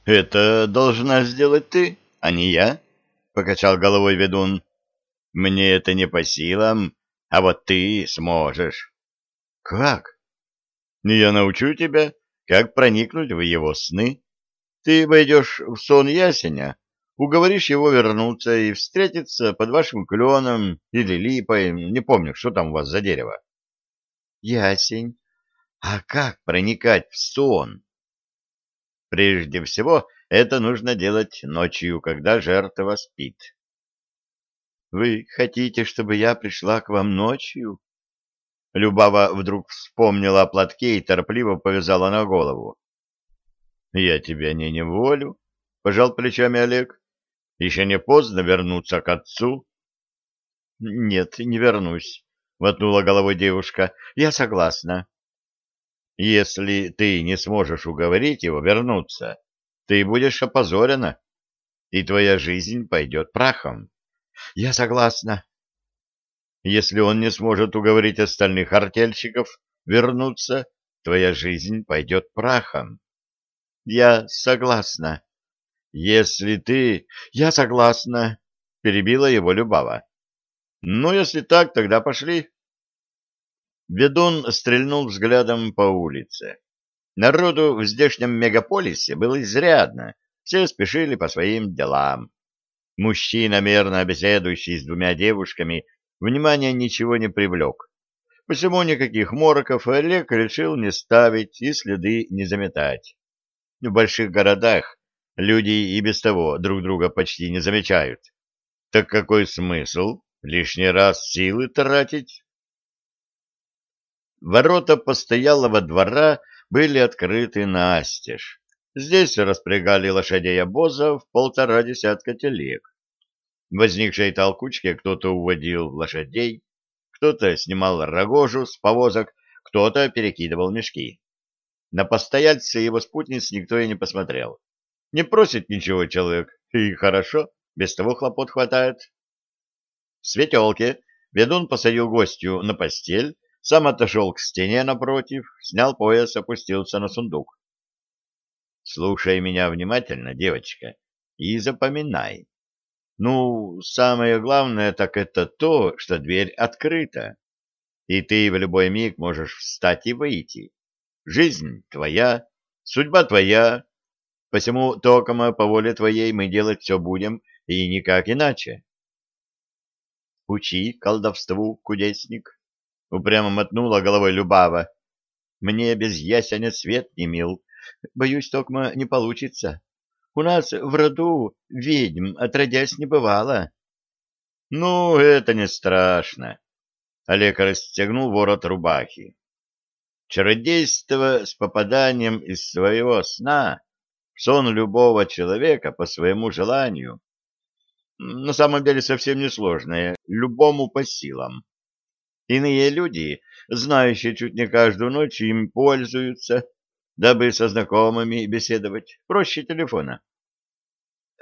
— Это должна сделать ты, а не я, — покачал головой ведун. — Мне это не по силам, а вот ты сможешь. — Как? — Я научу тебя, как проникнуть в его сны. Ты войдешь в сон ясеня, уговоришь его вернуться и встретиться под вашим кленом или липой, не помню, что там у вас за дерево. Ясень. А как проникать в сон? Прежде всего, это нужно делать ночью, когда жертва спит. Вы хотите, чтобы я пришла к вам ночью? Любава вдруг вспомнила о платке и торопливо повязала на голову. Я тебя не неволю, пожал плечами Олег. Еще не поздно вернуться к отцу? — Нет, не вернусь, — мотнула головой девушка. — Я согласна. — Если ты не сможешь уговорить его вернуться, ты будешь опозорена, и твоя жизнь пойдет прахом. — Я согласна. Если он не сможет уговорить остальных артельщиков вернуться, твоя жизнь пойдет прахом. — Я согласна. Если ты... Я согласна, перебила его Любава. Ну, если так, тогда пошли. Ведун стрельнул взглядом по улице. Народу в здешнем мегаполисе было изрядно, все спешили по своим делам. Мужчина, мерно беседующий с двумя девушками, внимания ничего не привлек. Посему никаких мороков Олег решил не ставить и следы не заметать. В больших городах Люди и без того друг друга почти не замечают. Так какой смысл лишний раз силы тратить? Ворота постоялого двора были открыты настежь. Здесь распрягали лошадей обоза в полтора десятка телег. В возникшей толкучке кто-то уводил лошадей, кто-то снимал рогожу с повозок, кто-то перекидывал мешки. На постояльца его спутниц никто и не посмотрел. Не просит ничего человек, и хорошо, без того хлопот хватает. В светелке ведун посадил гостью на постель, сам отошел к стене напротив, снял пояс, опустился на сундук. Слушай меня внимательно, девочка, и запоминай. Ну, самое главное так это то, что дверь открыта, и ты в любой миг можешь встать и выйти. Жизнь твоя, судьба твоя, Посему, токома, по воле твоей мы делать все будем, и никак иначе. — Учи колдовству, кудесник, — упрямо мотнула головой Любава. — Мне без ясеня свет не мил. Боюсь, токма не получится. У нас в роду ведьм отродясь не бывало. — Ну, это не страшно. Олег расстегнул ворот рубахи. Чародейство с попаданием из своего сна сон любого человека по своему желанию. На самом деле совсем несложное, любому по силам. Иные люди, знающие чуть не каждую ночь, им пользуются, дабы со знакомыми беседовать. Проще телефона.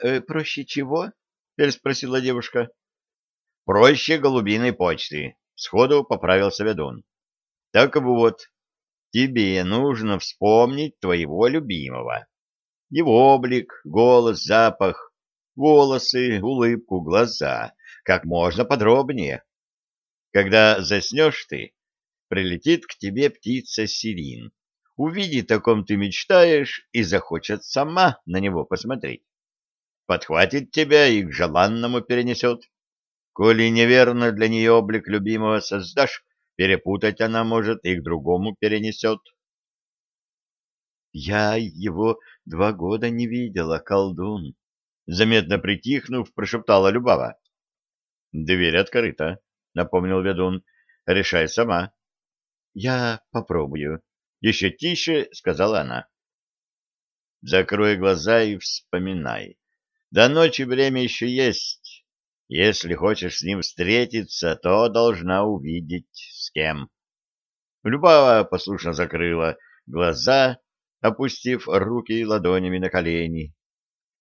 «Э, — Проще чего? — переспросила девушка. — Проще голубиной почты, — сходу поправился ведун. — Так вот, тебе нужно вспомнить твоего любимого его облик, голос, запах, волосы, улыбку, глаза, как можно подробнее. Когда заснешь ты, прилетит к тебе птица Сирин, увидит, о ком ты мечтаешь, и захочет сама на него посмотреть. Подхватит тебя и к желанному перенесет. Коли неверно для нее облик любимого создашь, перепутать она может и к другому перенесет. Я его два года не видела, колдун. Заметно притихнув, прошептала Любава. Дверь открыта, напомнил ведун. Решай сама. Я попробую. Еще тише, сказала она. Закрой глаза и вспоминай. До ночи время еще есть. Если хочешь с ним встретиться, то должна увидеть с кем. Любава послушно закрыла глаза опустив руки ладонями на колени.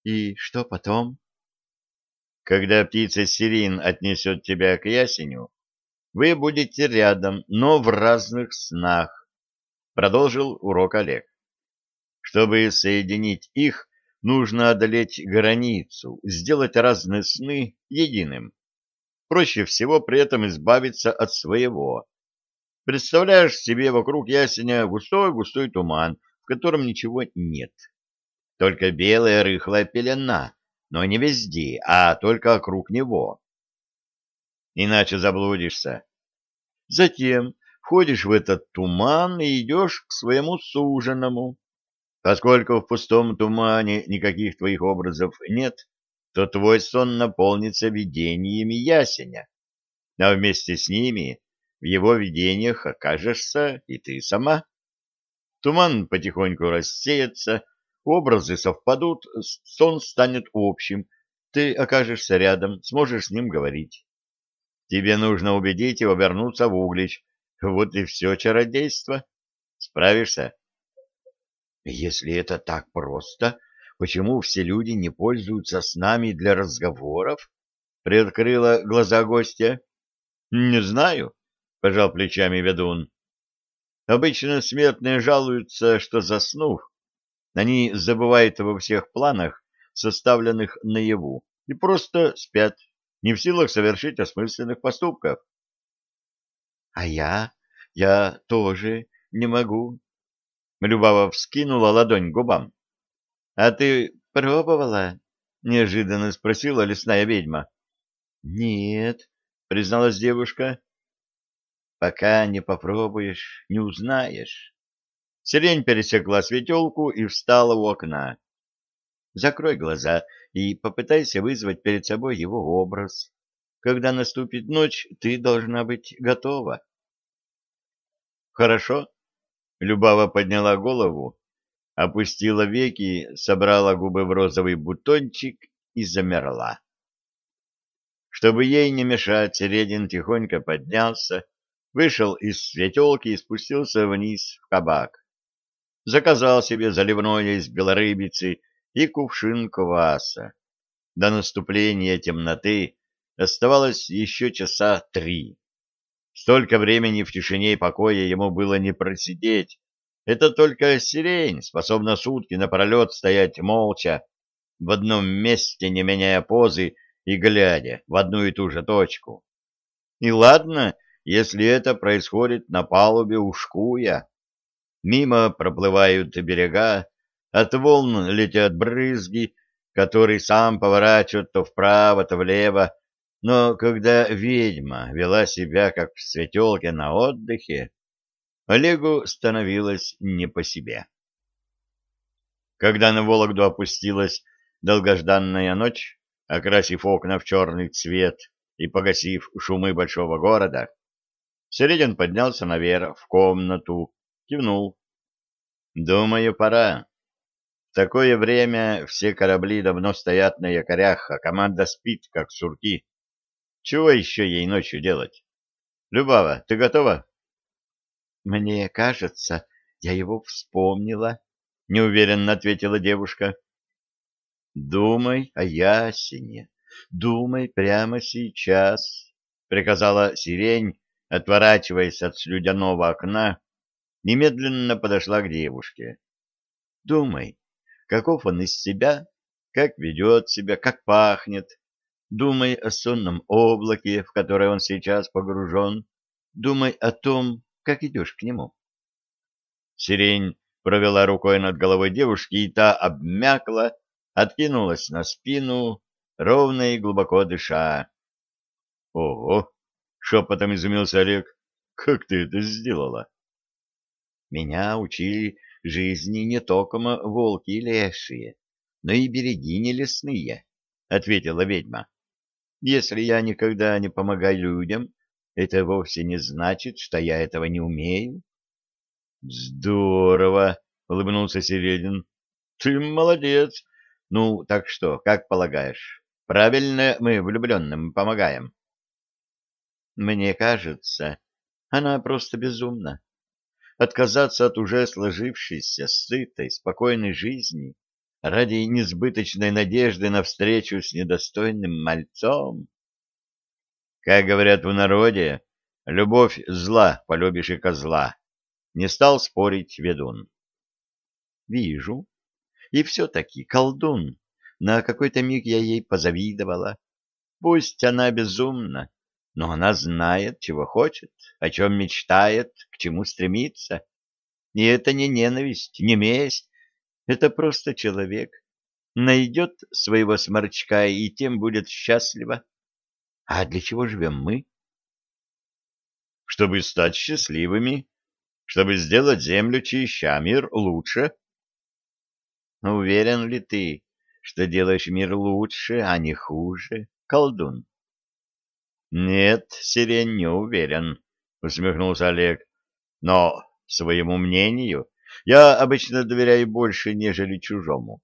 «И что потом?» «Когда птица Сирин отнесет тебя к ясеню, вы будете рядом, но в разных снах», — продолжил урок Олег. «Чтобы соединить их, нужно одолеть границу, сделать разные сны единым. Проще всего при этом избавиться от своего. Представляешь себе вокруг ясеня густой-густой туман, в котором ничего нет. Только белая рыхлая пелена, но не везде, а только вокруг него. Иначе заблудишься. Затем входишь в этот туман и идешь к своему суженому. Поскольку в пустом тумане никаких твоих образов нет, то твой сон наполнится видениями ясеня, а вместе с ними в его видениях окажешься и ты сама. Туман потихоньку рассеется, образы совпадут, сон станет общим, ты окажешься рядом, сможешь с ним говорить. Тебе нужно убедить его вернуться в Углич, вот и все чародейство. Справишься? Если это так просто, почему все люди не пользуются с нами для разговоров? Приоткрыла глаза гостья. Не знаю, пожал плечами ведун. Обычно смертные жалуются, что заснув, они забывают обо всех планах, составленных наяву, и просто спят, не в силах совершить осмысленных поступков. А я? Я тоже не могу. Любава вскинула ладонь к губам. — А ты пробовала? — неожиданно спросила лесная ведьма. — Нет, — призналась девушка. — Пока не попробуешь, не узнаешь. Сирень пересекла светелку и встала у окна. Закрой глаза и попытайся вызвать перед собой его образ. Когда наступит ночь, ты должна быть готова. Хорошо. Любава подняла голову, опустила веки, собрала губы в розовый бутончик и замерла. Чтобы ей не мешать, Середин тихонько поднялся, вышел из светелки и спустился вниз в кабак. Заказал себе заливное из белорыбицы и кувшин кваса. До наступления темноты Оставалось еще часа три. Столько времени в тишине и покое ему было не просидеть. Это только сирень способна сутки напролет стоять молча, в одном месте, не меняя позы и глядя в одну и ту же точку. И ладно, если это происходит на палубе ушкуя. Мимо проплывают берега, от волн летят брызги, который сам поворачивает то вправо, то влево, но когда ведьма вела себя как в светелке на отдыхе, Олегу становилось не по себе. Когда на Вологду опустилась долгожданная ночь, окрасив окна в черный цвет и погасив шумы большого города, Середин поднялся наверх, в комнату, кивнул. «Думаю, пора. В такое время все корабли давно стоят на якорях, а команда спит, как сурки. Чего еще ей ночью делать? Любава, ты готова? Мне кажется, я его вспомнила, неуверенно ответила девушка. Думай о ясене, думай прямо сейчас, приказала сирень, отворачиваясь от слюдяного окна, немедленно подошла к девушке. Думай, каков он из себя, как ведет себя, как пахнет, Думай о сонном облаке, в которое он сейчас погружен. Думай о том, как идешь к нему. Сирень провела рукой над головой девушки, и та обмякла, откинулась на спину, ровно и глубоко дыша. — Ого! — шепотом изумился Олег. — Как ты это сделала? — Меня учили жизни не только волки и лешие, но и берегини лесные, — ответила ведьма. Если я никогда не помогаю людям, это вовсе не значит, что я этого не умею. — Здорово! — улыбнулся Середин. — Ты молодец! Ну, так что, как полагаешь, правильно мы влюбленным помогаем? — Мне кажется, она просто безумна. Отказаться от уже сложившейся, сытой, спокойной жизни ради несбыточной надежды на встречу с недостойным мальцом. Как говорят в народе, любовь зла, полюбишь и козла. Не стал спорить ведун. Вижу. И все-таки колдун. На какой-то миг я ей позавидовала. Пусть она безумна, но она знает, чего хочет, о чем мечтает, к чему стремится. И это не ненависть, не месть, это просто человек. Найдет своего сморчка и тем будет счастлива. А для чего живем мы? Чтобы стать счастливыми, чтобы сделать землю чище, мир лучше. Уверен ли ты, что делаешь мир лучше, а не хуже, колдун? Нет, Сирень не уверен, усмехнулся Олег. Но своему мнению я обычно доверяю больше, нежели чужому.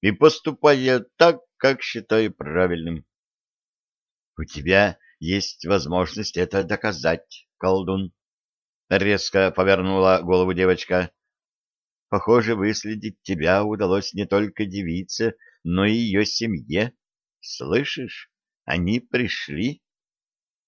И поступаю так, как считаю правильным. У тебя есть возможность это доказать, колдун. Резко повернула голову девочка. Похоже, выследить тебя удалось не только девице, но и ее семье. Слышишь, они пришли.